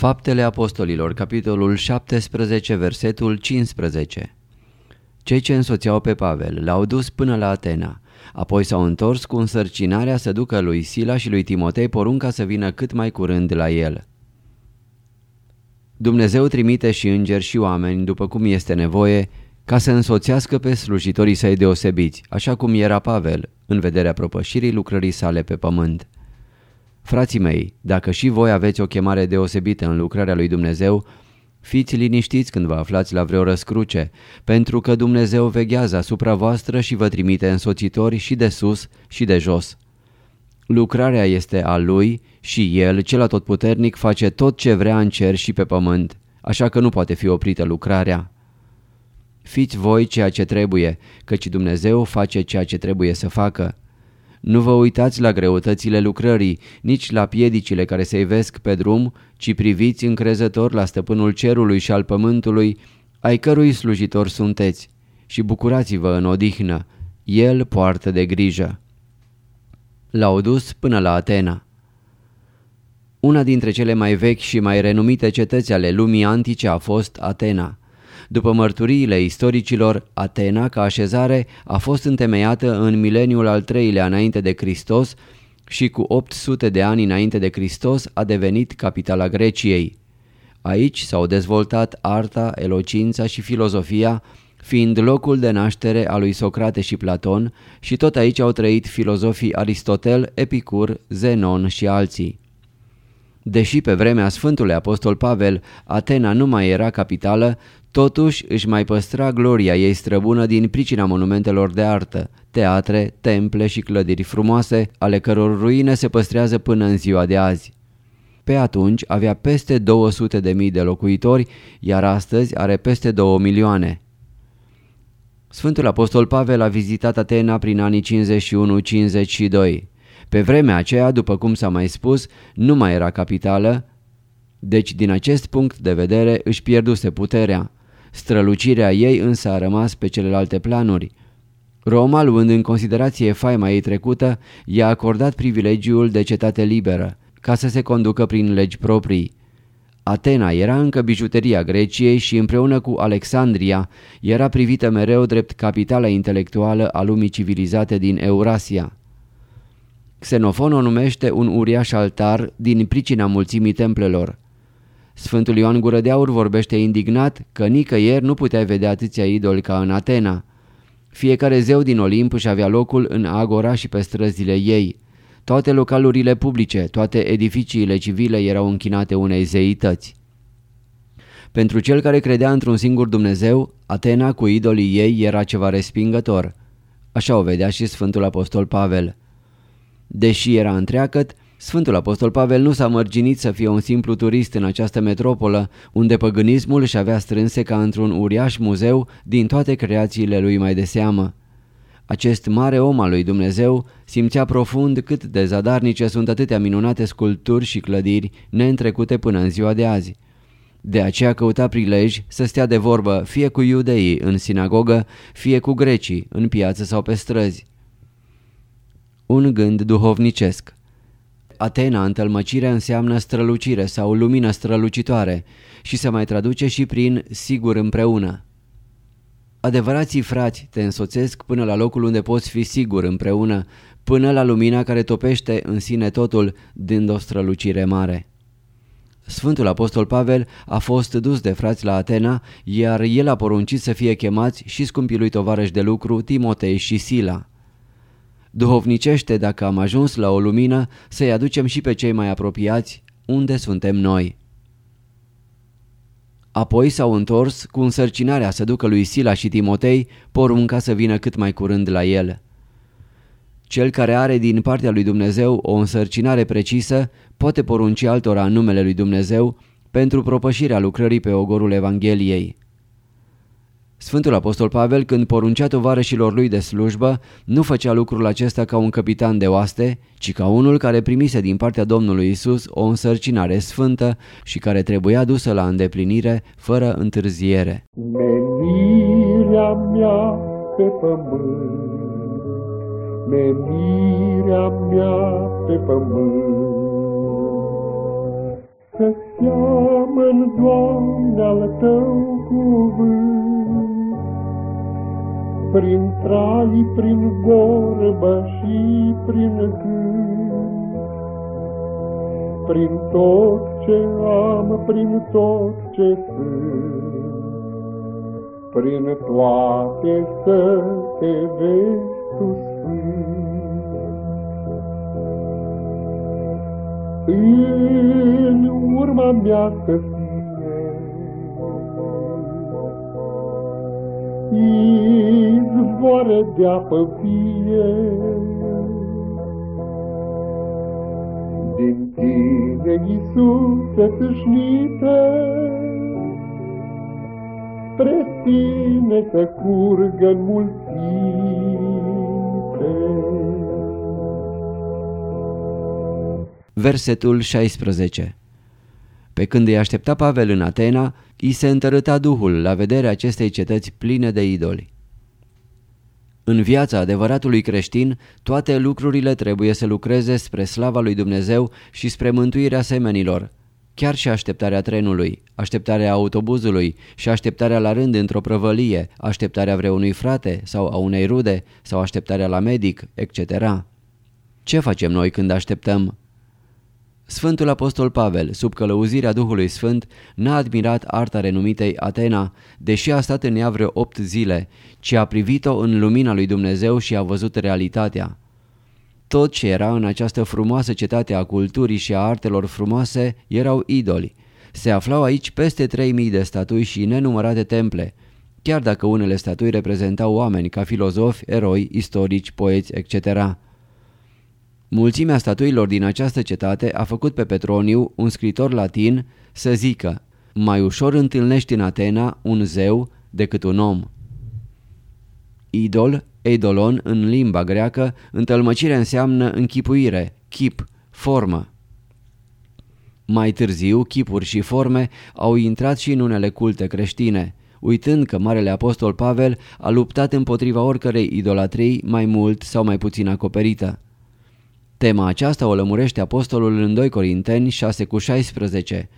Faptele Apostolilor, capitolul 17, versetul 15 Cei ce însoțeau pe Pavel l-au dus până la Atena, apoi s-au întors cu însărcinarea să ducă lui Sila și lui Timotei porunca să vină cât mai curând la el. Dumnezeu trimite și îngeri și oameni, după cum este nevoie, ca să însoțească pe slujitorii săi deosebiți, așa cum era Pavel, în vederea propășirii lucrării sale pe pământ. Frații mei, dacă și voi aveți o chemare deosebită în lucrarea lui Dumnezeu, fiți liniștiți când vă aflați la vreo răscruce, pentru că Dumnezeu veghează asupra voastră și vă trimite însoțitori și de sus și de jos. Lucrarea este a Lui și El, cel atotputernic, face tot ce vrea în cer și pe pământ, așa că nu poate fi oprită lucrarea. Fiți voi ceea ce trebuie, căci Dumnezeu face ceea ce trebuie să facă. Nu vă uitați la greutățile lucrării, nici la piedicile care se ivesc pe drum, ci priviți încrezător la stăpânul cerului și al pământului, ai cărui slujitor sunteți, și bucurați-vă în odihnă, El poartă de grijă. L-au dus până la Atena. Una dintre cele mai vechi și mai renumite cetăți ale lumii antice a fost Atena. După mărturiile istoricilor, Atena, ca așezare, a fost întemeiată în mileniul al treilea înainte de Hristos și cu 800 de ani înainte de Hristos a devenit capitala Greciei. Aici s-au dezvoltat arta, elocința și filozofia, fiind locul de naștere a lui Socrate și Platon și tot aici au trăit filozofii Aristotel, Epicur, Zenon și alții. Deși pe vremea Sfântului Apostol Pavel Atena nu mai era capitală, totuși își mai păstra gloria ei străbună din pricina monumentelor de artă, teatre, temple și clădiri frumoase, ale căror ruine se păstrează până în ziua de azi. Pe atunci avea peste 200 de mii de locuitori, iar astăzi are peste 2 milioane. Sfântul Apostol Pavel a vizitat Atena prin anii 51-52. Pe vremea aceea, după cum s-a mai spus, nu mai era capitală, deci din acest punct de vedere își pierduse puterea. Strălucirea ei însă a rămas pe celelalte planuri. Roma, luând în considerație faima ei trecută, i-a acordat privilegiul de cetate liberă, ca să se conducă prin legi proprii. Atena era încă bijuteria Greciei și împreună cu Alexandria era privită mereu drept capitala intelectuală a lumii civilizate din Eurasia. Xenofon o numește un uriaș altar din pricina mulțimii templelor. Sfântul Ioan Gură de Aur vorbește indignat că nicăieri nu putea vedea atâția idoli ca în Atena. Fiecare zeu din Olimp își avea locul în agora și pe străzile ei. Toate localurile publice, toate edificiile civile erau închinate unei zeități. Pentru cel care credea într-un singur Dumnezeu, Atena cu idolii ei era ceva respingător. Așa o vedea și Sfântul Apostol Pavel. Deși era întreagăt, Sfântul Apostol Pavel nu s-a mărginit să fie un simplu turist în această metropolă, unde păgânismul își avea strânse ca într-un uriaș muzeu din toate creațiile lui mai de seamă. Acest mare om al lui Dumnezeu simțea profund cât de zadarnice sunt atâtea minunate sculpturi și clădiri neîntrecute până în ziua de azi. De aceea căuta prilej să stea de vorbă fie cu iudeii în sinagogă, fie cu grecii în piață sau pe străzi. Un gând duhovnicesc Atena în tălmăcire înseamnă strălucire sau lumină strălucitoare și se mai traduce și prin sigur împreună. Adevărații frați te însoțesc până la locul unde poți fi sigur împreună, până la lumina care topește în sine totul, dând o strălucire mare. Sfântul Apostol Pavel a fost dus de frați la Atena, iar el a poruncit să fie chemați și scumpii lui tovarăși de lucru Timotei și Sila. Duhovnicește, dacă am ajuns la o lumină, să-i aducem și pe cei mai apropiați, unde suntem noi. Apoi s-au întors cu însărcinarea să ducă lui Sila și Timotei porunca să vină cât mai curând la el. Cel care are din partea lui Dumnezeu o însărcinare precisă poate porunci altora în numele lui Dumnezeu pentru propășirea lucrării pe ogorul Evangheliei. Sfântul Apostol Pavel, când poruncea tovarășilor lui de slujbă, nu făcea lucrul acesta ca un capitan de oaste, ci ca unul care primise din partea Domnului Isus o însărcinare sfântă și care trebuia dusă la îndeplinire fără întârziere. Menirea mea pe pământ, menirea mea pe pământ, să seamăn, Doamne, al Tău prin trai, prin vorbă și prin gând. Prin tot ce am, prin tot ce sunt, prin toate să te vezi tu În urma mea să izvoare de apă vie. Din tine, Iisuse, tâșnite, spre tine să curgă în mulțime. Versetul 16 Pe când îi aștepta Pavel în Atena, îi se întărâta Duhul la vederea acestei cetăți pline de idoli. În viața adevăratului creștin, toate lucrurile trebuie să lucreze spre slava lui Dumnezeu și spre mântuirea semenilor. Chiar și așteptarea trenului, așteptarea autobuzului și așteptarea la rând într-o prăvălie, așteptarea vreunui frate sau a unei rude sau așteptarea la medic, etc. Ce facem noi când așteptăm? Sfântul Apostol Pavel, sub călăuzirea Duhului Sfânt, n-a admirat arta renumitei Atena, deși a stat în ea vreo opt zile, ci a privit-o în lumina lui Dumnezeu și a văzut realitatea. Tot ce era în această frumoasă cetate a culturii și a artelor frumoase erau idoli. Se aflau aici peste 3000 de statui și nenumărate temple, chiar dacă unele statui reprezentau oameni ca filozofi, eroi, istorici, poeți, etc. Mulțimea statuilor din această cetate a făcut pe Petroniu, un scritor latin, să zică Mai ușor întâlnești în Atena un zeu decât un om. Idol, eidolon în limba greacă, întâlmăcire înseamnă închipuire, chip, formă. Mai târziu, chipuri și forme au intrat și în unele culte creștine, uitând că Marele Apostol Pavel a luptat împotriva oricărei idolatrii mai mult sau mai puțin acoperită. Tema aceasta o lămurește apostolul în 2 Corinteni 6 cu 16.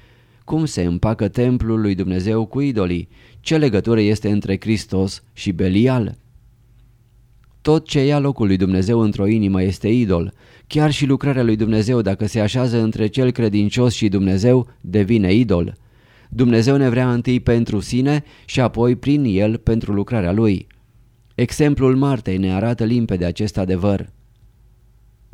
Cum se împacă templul lui Dumnezeu cu idolii? Ce legătură este între Hristos și Belial? Tot ce ia locul lui Dumnezeu într-o inimă este idol. Chiar și lucrarea lui Dumnezeu, dacă se așează între cel credincios și Dumnezeu, devine idol. Dumnezeu ne vrea întâi pentru sine și apoi prin el pentru lucrarea lui. Exemplul Martei ne arată limpede acest adevăr.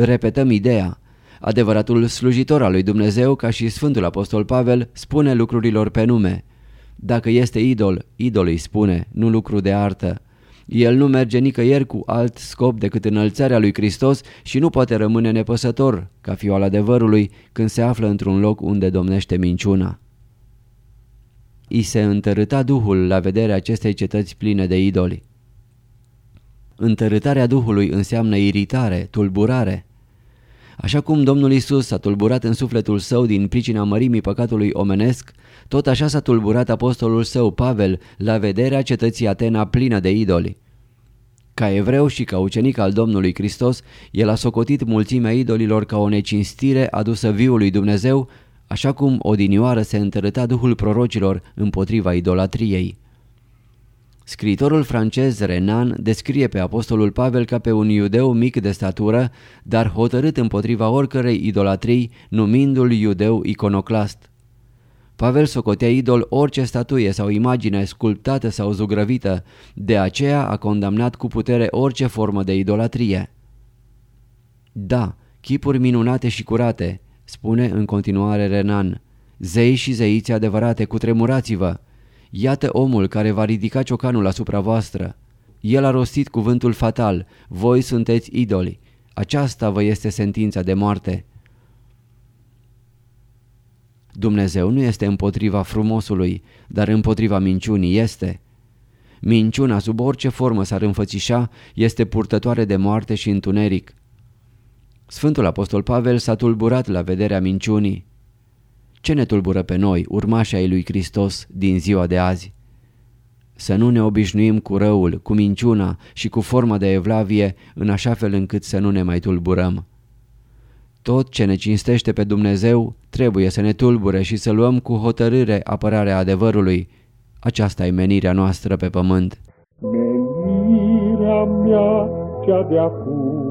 Repetăm ideea. Adevăratul slujitor al lui Dumnezeu, ca și Sfântul Apostol Pavel, spune lucrurilor pe nume. Dacă este idol, idol îi spune, nu lucru de artă. El nu merge nicăieri cu alt scop decât înălțarea lui Hristos și nu poate rămâne nepăsător, ca fiu al adevărului, când se află într-un loc unde domnește minciuna. I se întărâta Duhul la vederea acestei cetăți pline de idoli. Întărâtarea Duhului înseamnă iritare, tulburare. Așa cum Domnul Isus s-a tulburat în sufletul său din pricina mărimii păcatului omenesc, tot așa s-a tulburat apostolul său Pavel la vederea cetății Atena plină de idoli. Ca evreu și ca ucenic al Domnului Hristos, el a socotit mulțimea idolilor ca o necinstire adusă viului Dumnezeu, așa cum odinioară se întărâta duhul prorocilor împotriva idolatriei. Scriitorul francez Renan descrie pe apostolul Pavel ca pe un iudeu mic de statură, dar hotărât împotriva oricărei idolatrii, numindu-l iudeu iconoclast. Pavel socotea idol orice statuie sau imagine sculptată sau zugrăvită, de aceea a condamnat cu putere orice formă de idolatrie. Da, chipuri minunate și curate, spune în continuare Renan, zei și zeiți adevărate, cutremurați-vă! Iată omul care va ridica ciocanul asupra voastră. El a rostit cuvântul fatal, voi sunteți idoli. Aceasta vă este sentința de moarte. Dumnezeu nu este împotriva frumosului, dar împotriva minciunii este. Minciuna, sub orice formă s-ar înfățișa, este purtătoare de moarte și întuneric. Sfântul Apostol Pavel s-a tulburat la vederea minciunii. Ce ne tulbură pe noi, urmașii ai lui Hristos, din ziua de azi? Să nu ne obișnuim cu răul, cu minciuna și cu forma de evlavie, în așa fel încât să nu ne mai tulburăm. Tot ce ne cinstește pe Dumnezeu trebuie să ne tulbure și să luăm cu hotărâre apărarea adevărului. Aceasta e menirea noastră pe pământ. Menirea mea cea de acum,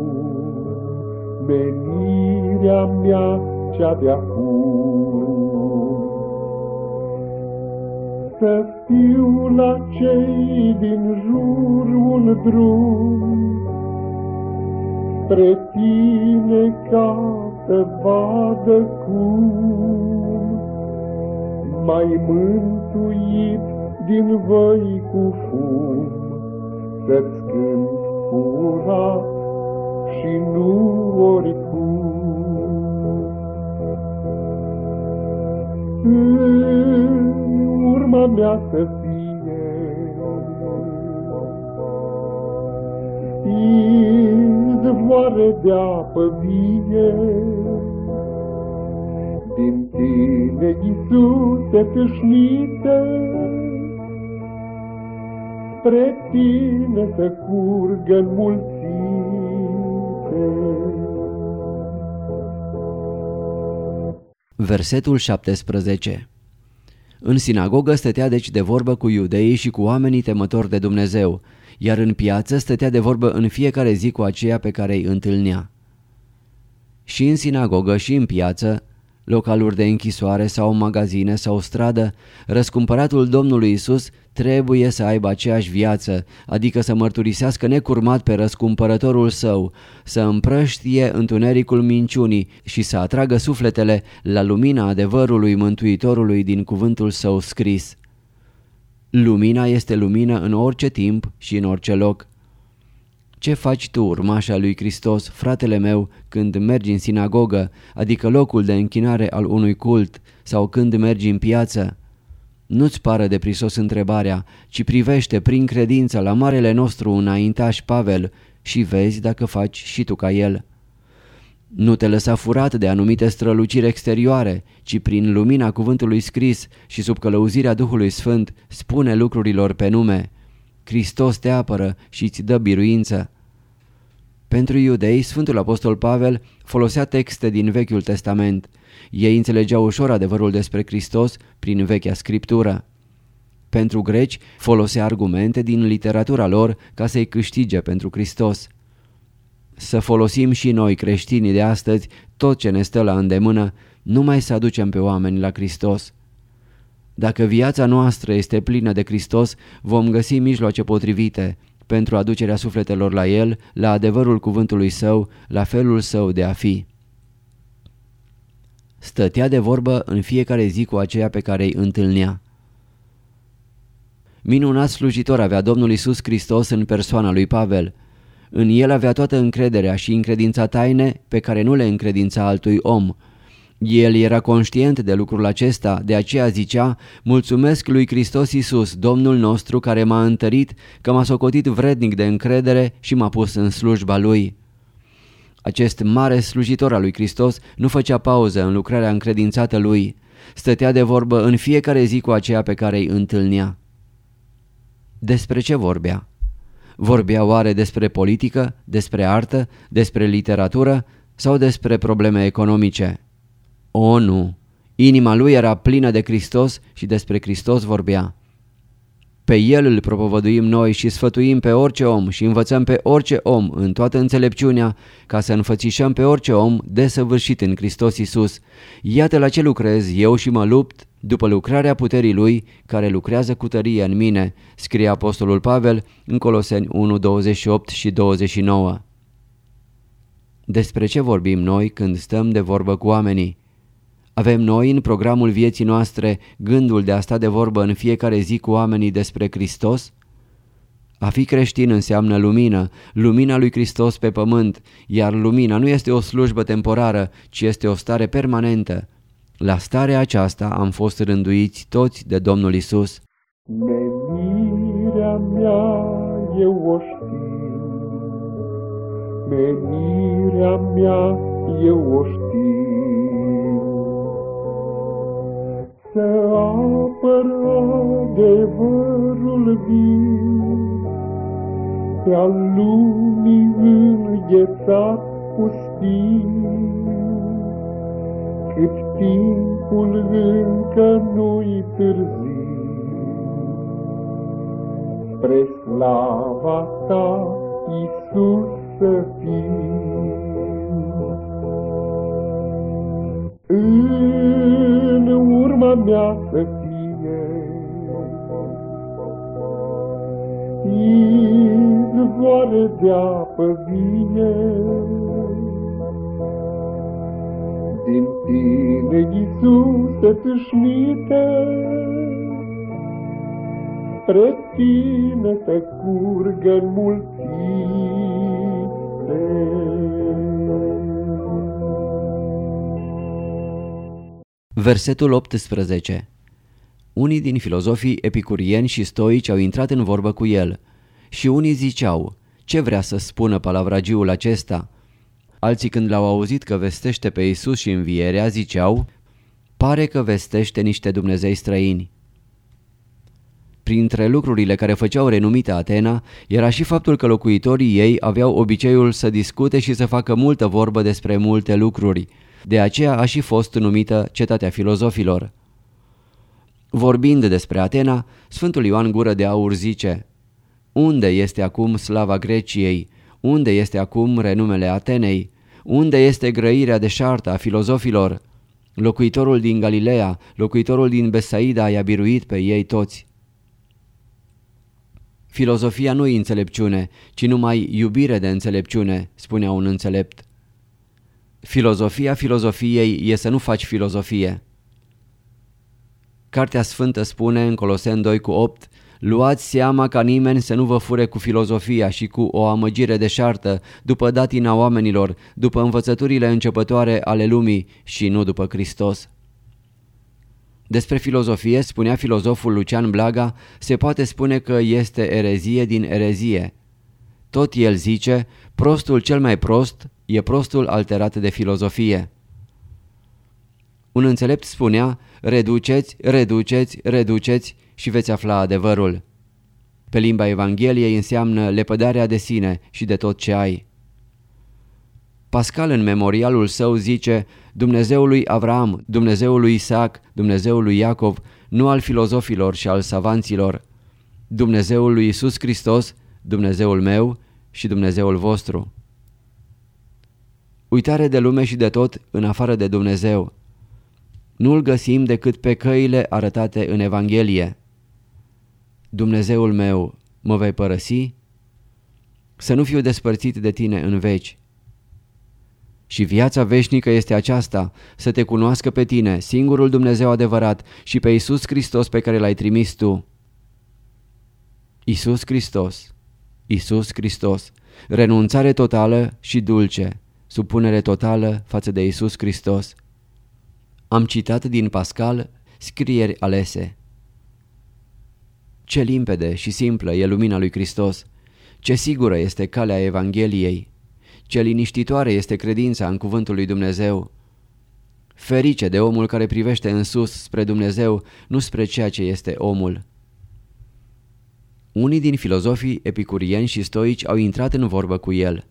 menirea mea cea de acum. Să fiu la cei din jur un drum, spre tine ca să vadă cum mai mântuit din voi cu fum, să-ți cânt curat și nu oricum. În urma mea să fie izvoare de apă vie, din tine, Iisuse, tâșnite, spre tine să curgă înmulțite. Versetul 17 În sinagogă stătea deci de vorbă cu iudeii și cu oamenii temători de Dumnezeu, iar în piață stătea de vorbă în fiecare zi cu aceea pe care îi întâlnea. Și în sinagogă și în piață localuri de închisoare sau magazine sau stradă, răscumpăratul Domnului Isus trebuie să aibă aceeași viață, adică să mărturisească necurmat pe răscumpărătorul său, să împrăștie întunericul minciunii și să atragă sufletele la lumina adevărului Mântuitorului din cuvântul său scris. Lumina este lumină în orice timp și în orice loc. Ce faci tu, urmașa lui Hristos, fratele meu, când mergi în sinagogă, adică locul de închinare al unui cult, sau când mergi în piață? Nu-ți pară de prisos întrebarea, ci privește prin credință la marele nostru înaintaș Pavel și vezi dacă faci și tu ca el. Nu te lăsa furat de anumite străluciri exterioare, ci prin lumina cuvântului scris și sub călăuzirea Duhului Sfânt spune lucrurilor pe nume – Hristos te apără și îți dă biruință. Pentru iudei, Sfântul Apostol Pavel folosea texte din Vechiul Testament. Ei înțelegeau ușor adevărul despre Hristos prin vechea scriptură. Pentru greci, folosea argumente din literatura lor ca să-i câștige pentru Hristos. Să folosim și noi creștinii de astăzi tot ce ne stă la îndemână, numai să aducem pe oameni la Hristos. Dacă viața noastră este plină de Hristos, vom găsi mijloace potrivite pentru aducerea sufletelor la El, la adevărul cuvântului Său, la felul Său de a fi. Stătea de vorbă în fiecare zi cu aceea pe care îi întâlnea. Minunat slujitor avea Domnul Isus Hristos în persoana lui Pavel. În el avea toată încrederea și încredința taine pe care nu le încredința altui om, el era conștient de lucrul acesta, de aceea zicea, Mulțumesc lui Hristos Iisus, Domnul nostru, care m-a întărit, că m-a socotit vrednic de încredere și m-a pus în slujba lui. Acest mare slujitor al lui Hristos nu făcea pauză în lucrarea încredințată lui, stătea de vorbă în fiecare zi cu aceea pe care îi întâlnea. Despre ce vorbea? Vorbea oare despre politică, despre artă, despre literatură sau despre probleme economice? O, nu! Inima lui era plină de Hristos și despre Hristos vorbea. Pe El îl propovăduim noi și sfătuim pe orice om și învățăm pe orice om în toată înțelepciunea ca să înfățișăm pe orice om desăvârșit în Hristos Iisus. Iată la ce lucrez eu și mă lupt după lucrarea puterii lui, care lucrează cu tărie în mine, scrie Apostolul Pavel în Coloseni 1, 28 și 29. Despre ce vorbim noi când stăm de vorbă cu oamenii? Avem noi în programul vieții noastre gândul de a sta de vorbă în fiecare zi cu oamenii despre Hristos? A fi creștin înseamnă lumină, lumina lui Hristos pe pământ, iar lumina nu este o slujbă temporară, ci este o stare permanentă. La starea aceasta am fost rânduiți toți de Domnul Isus. Menirea mea eu o știu, menirea mea eu o știu, să apăr adevărul viu, pe-al lumii înghețat pustiu cât timpul încă nu-i târziu. Spre slava ta, Iisus, să fii. Urma mea să fie izvoare de apă vie, din tine, Iisuse, tâșnite, spre tine să curgă în Versetul 18 Unii din filozofii epicurieni și stoici au intrat în vorbă cu el și unii ziceau, ce vrea să spună palavragiul acesta? Alții când l-au auzit că vestește pe Isus și învierea ziceau, pare că vestește niște Dumnezei străini. Printre lucrurile care făceau renumită Atena era și faptul că locuitorii ei aveau obiceiul să discute și să facă multă vorbă despre multe lucruri. De aceea a și fost numită cetatea filozofilor. Vorbind despre Atena, Sfântul Ioan Gură de Aur zice Unde este acum slava Greciei? Unde este acum renumele Atenei? Unde este grăirea deșartă a filozofilor? Locuitorul din Galileea, locuitorul din Besaida i-a biruit pe ei toți. Filozofia nu e înțelepciune, ci numai iubire de înțelepciune, spunea un înțelept. Filozofia filozofiei e să nu faci filozofie. Cartea Sfântă spune în Coloseni 2 cu 8 Luați seama ca nimeni să nu vă fure cu filozofia și cu o amăgire deșartă, după datina oamenilor, după învățăturile începătoare ale lumii și nu după Hristos. Despre filozofie, spunea filozoful Lucian Blaga, se poate spune că este erezie din erezie. Tot el zice, prostul cel mai prost e prostul alterat de filozofie. Un înțelept spunea, reduceți, reduceți, reduceți și veți afla adevărul. Pe limba Evangheliei înseamnă lepădarea de sine și de tot ce ai. Pascal în memorialul său zice Dumnezeul lui Avram, Dumnezeul lui Isaac, Dumnezeul lui Iacov, nu al filozofilor și al savanților, Dumnezeul lui Isus Hristos, Dumnezeul meu și Dumnezeul vostru. Uitare de lume și de tot în afară de Dumnezeu. Nu-l găsim decât pe căile arătate în Evanghelie. Dumnezeul meu, mă vei părăsi? Să nu fiu despărțit de tine în veci. Și viața veșnică este aceasta, să te cunoască pe tine, singurul Dumnezeu adevărat și pe Isus Hristos pe care l-ai trimis tu. Isus Hristos, Isus Hristos, renunțare totală și dulce, supunere totală față de Isus Hristos. Am citat din Pascal scrieri alese. Ce limpede și simplă e lumina lui Hristos! Ce sigură este calea Evangheliei! Ce liniștitoare este credința în cuvântul lui Dumnezeu! Ferice de omul care privește în sus spre Dumnezeu, nu spre ceea ce este omul. Unii din filozofii epicurieni și stoici au intrat în vorbă cu el.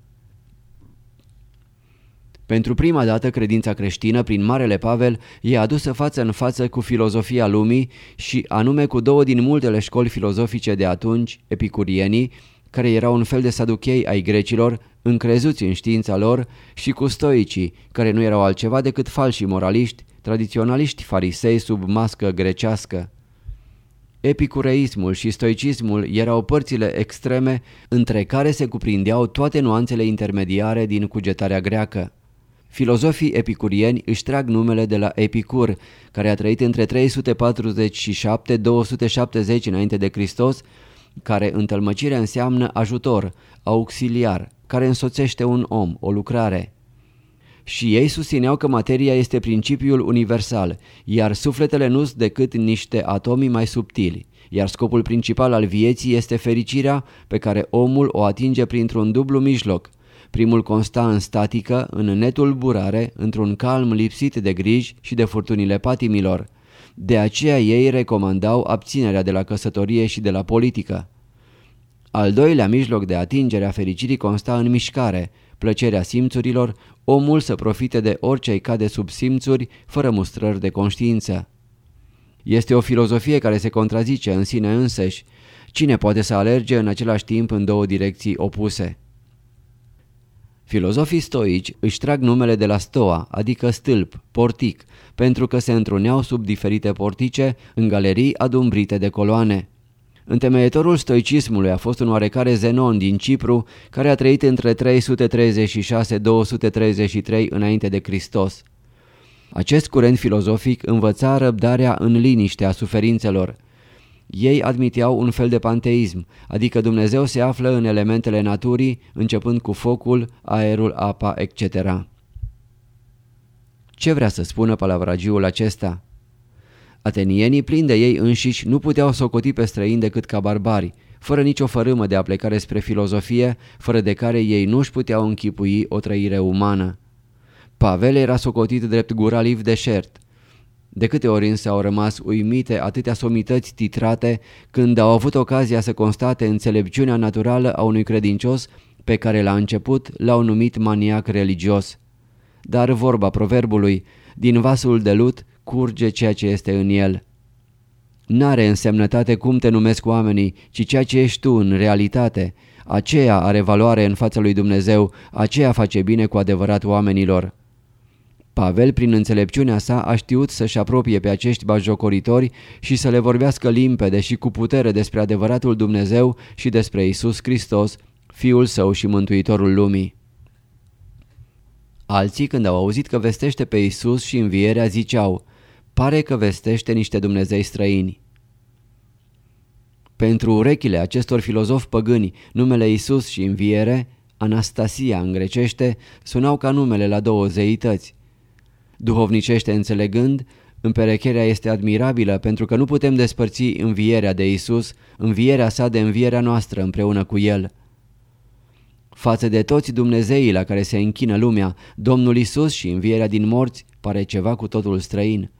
Pentru prima dată credința creștină prin Marele Pavel e adusă față în față cu filozofia lumii și anume cu două din multele școli filozofice de atunci, epicurienii, care erau un fel de saduchei ai grecilor, încrezuți în știința lor, și cu stoicii, care nu erau altceva decât falși moraliști, tradiționaliști farisei sub mască grecească. Epicureismul și stoicismul erau părțile extreme între care se cuprindeau toate nuanțele intermediare din cugetarea greacă. Filozofii epicurieni își trag numele de la Epicur, care a trăit între 347-270 înainte de Hristos, care în tălmăcire înseamnă ajutor, auxiliar, care însoțește un om, o lucrare. Și ei susțineau că materia este principiul universal, iar sufletele nu sunt decât niște atomi mai subtili, iar scopul principal al vieții este fericirea pe care omul o atinge printr-un dublu mijloc. Primul consta în statică, în netul burare, într-un calm lipsit de griji și de furtunile patimilor. De aceea ei recomandau abținerea de la căsătorie și de la politică. Al doilea mijloc de atingere a fericirii consta în mișcare, plăcerea simțurilor, omul să profite de orice îi cade sub simțuri, fără mustrări de conștiință. Este o filozofie care se contrazice în sine însăși. Cine poate să alerge în același timp în două direcții opuse? Filozofii stoici își trag numele de la stoa, adică stâlp, portic, pentru că se întruneau sub diferite portice în galerii adumbrite de coloane. Întemeietorul stoicismului a fost un oarecare Zenon din Cipru, care a trăit între 336-233 înainte de Hristos. Acest curent filozofic învăța răbdarea în liniște a suferințelor. Ei admiteau un fel de panteism, adică Dumnezeu se află în elementele naturii, începând cu focul, aerul, apa, etc. Ce vrea să spună palavragiul acesta? Atenienii plini de ei înșiși nu puteau socoti pe străini decât ca barbari, fără nicio fărâmă de a plecare spre filozofie, fără de care ei nu-și puteau închipui o trăire umană. Pavel era socotit drept guraliv deșert. De câte ori însă au rămas uimite atâtea somități titrate când au avut ocazia să constate înțelepciunea naturală a unui credincios pe care la început l-au numit maniac religios. Dar vorba proverbului, din vasul de lut curge ceea ce este în el. N-are însemnătate cum te numesc oamenii, ci ceea ce ești tu în realitate. Aceea are valoare în fața lui Dumnezeu, aceea face bine cu adevărat oamenilor. Pavel, prin înțelepciunea sa, a știut să-și apropie pe acești bajocoritori și să le vorbească limpede și cu putere despre adevăratul Dumnezeu și despre Isus Hristos, Fiul Său și Mântuitorul lumii. Alții, când au auzit că vestește pe Isus și învierea, ziceau, pare că vestește niște Dumnezei străini. Pentru urechile acestor filozofi păgâni, numele Isus și înviere, Anastasia în grecește, sunau ca numele la două zeități. Duhovnicește înțelegând, împerecherea este admirabilă pentru că nu putem despărți învierea de Isus, învierea sa de învierea noastră împreună cu El. Față de toți Dumnezeii la care se închină lumea, Domnul Isus și învierea din morți pare ceva cu totul străin.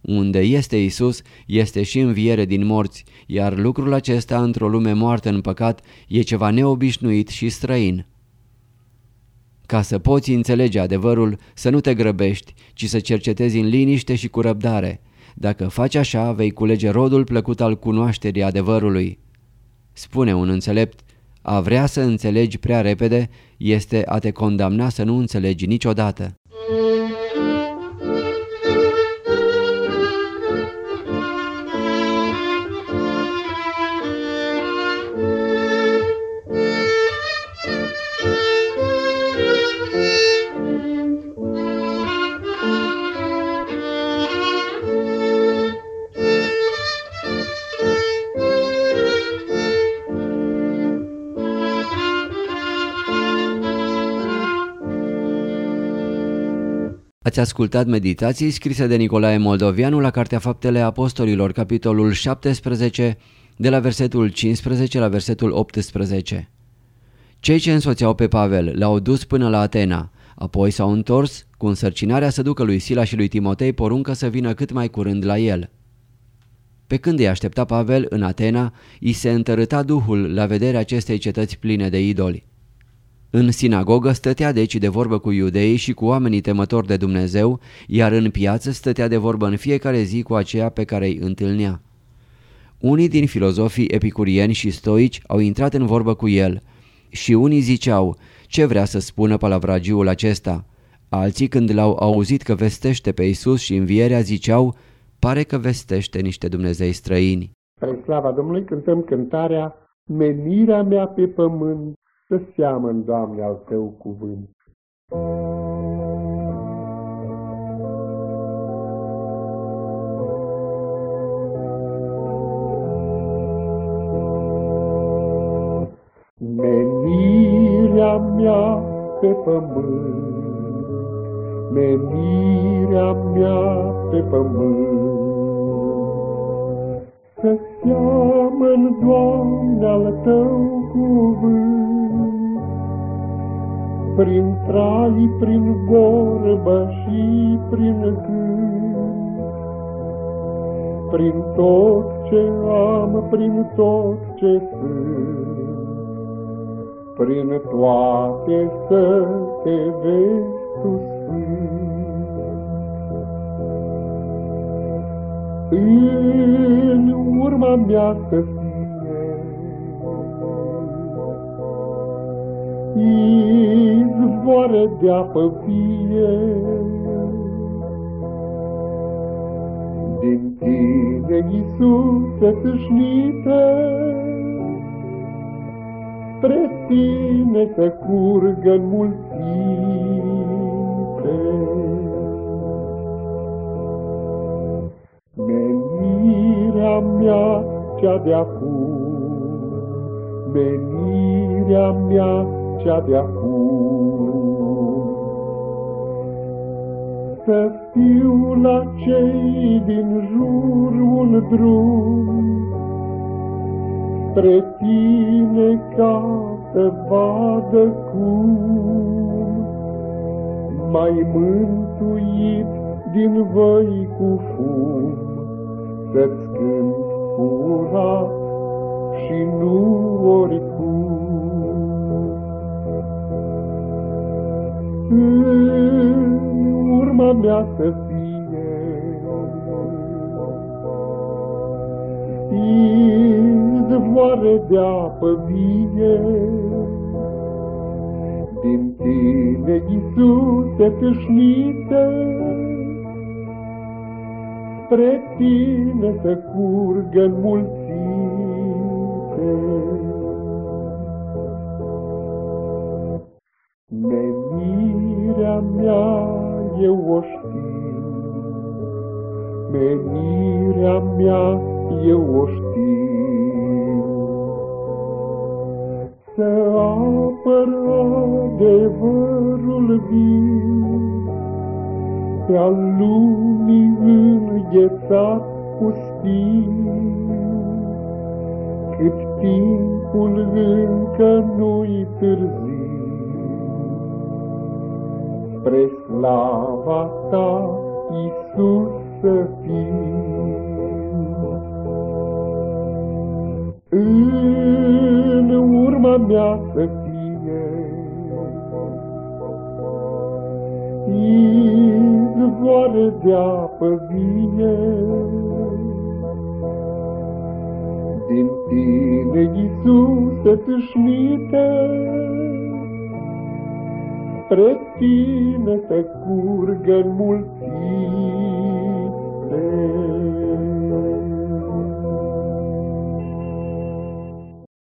Unde este Isus, este și înviere din morți, iar lucrul acesta într-o lume moartă în păcat e ceva neobișnuit și străin. Ca să poți înțelege adevărul, să nu te grăbești, ci să cercetezi în liniște și cu răbdare. Dacă faci așa, vei culege rodul plăcut al cunoașterii adevărului. Spune un înțelept, a vrea să înțelegi prea repede este a te condamna să nu înțelegi niciodată. Ați ascultat meditații scrise de Nicolae Moldovianu la Cartea Faptele Apostolilor, capitolul 17, de la versetul 15 la versetul 18. Cei ce însoțeau pe Pavel l-au dus până la Atena, apoi s-au întors cu însărcinarea să ducă lui Sila și lui Timotei poruncă să vină cât mai curând la el. Pe când îi aștepta Pavel în Atena, îi se întărâta duhul la vederea acestei cetăți pline de idoli. În sinagogă stătea deci de vorbă cu iudeii și cu oamenii temători de Dumnezeu, iar în piață stătea de vorbă în fiecare zi cu aceea pe care îi întâlnea. Unii din filozofii epicurieni și stoici au intrat în vorbă cu el și unii ziceau, ce vrea să spună palavragiul acesta? Alții când l-au auzit că vestește pe Isus și învierea ziceau, pare că vestește niște Dumnezei străini. Spre slava Domnului cântăm cântarea Menirea mea pe pământ să seamăn, Doamne, al Tău cuvânt. Menirea mea pe pământ, menirea mea pe pământ, să seamăn, Doamne, al Tău cuvânt. Prin trai, prin vorbă și prin gând, Prin tot ce am, prin tot ce sunt, Prin toate să te vezi tu în urma mea să fie. Izvoare de apă vie, din tine, Iisuse, tâșnite, spre tine să curgă în mea cea de acum, menirea mea cea de acum. Să fiu la cei din jur un drum, spre tine ca să vadă cum, mai mântuit din văi cu fum, să-ți cânt curat și nu oricum. În urma mea să fie. Izvoare de apă vie, din tine, Iisuse, tâșnite, spre tine să curgă în mulțime. Menirea mea eu o știu, menirea mea eu o știu. Să apăr adevărul viu, pe-al lumii înghețat pustiu, cât timpul încă nu-i târziu. Spre slava ta, Iisus, să fiu. În urma mea să fie, izvoare de apă vie. Din tine, Iisuse, tâșnite, spre tine să curgă în mulțime.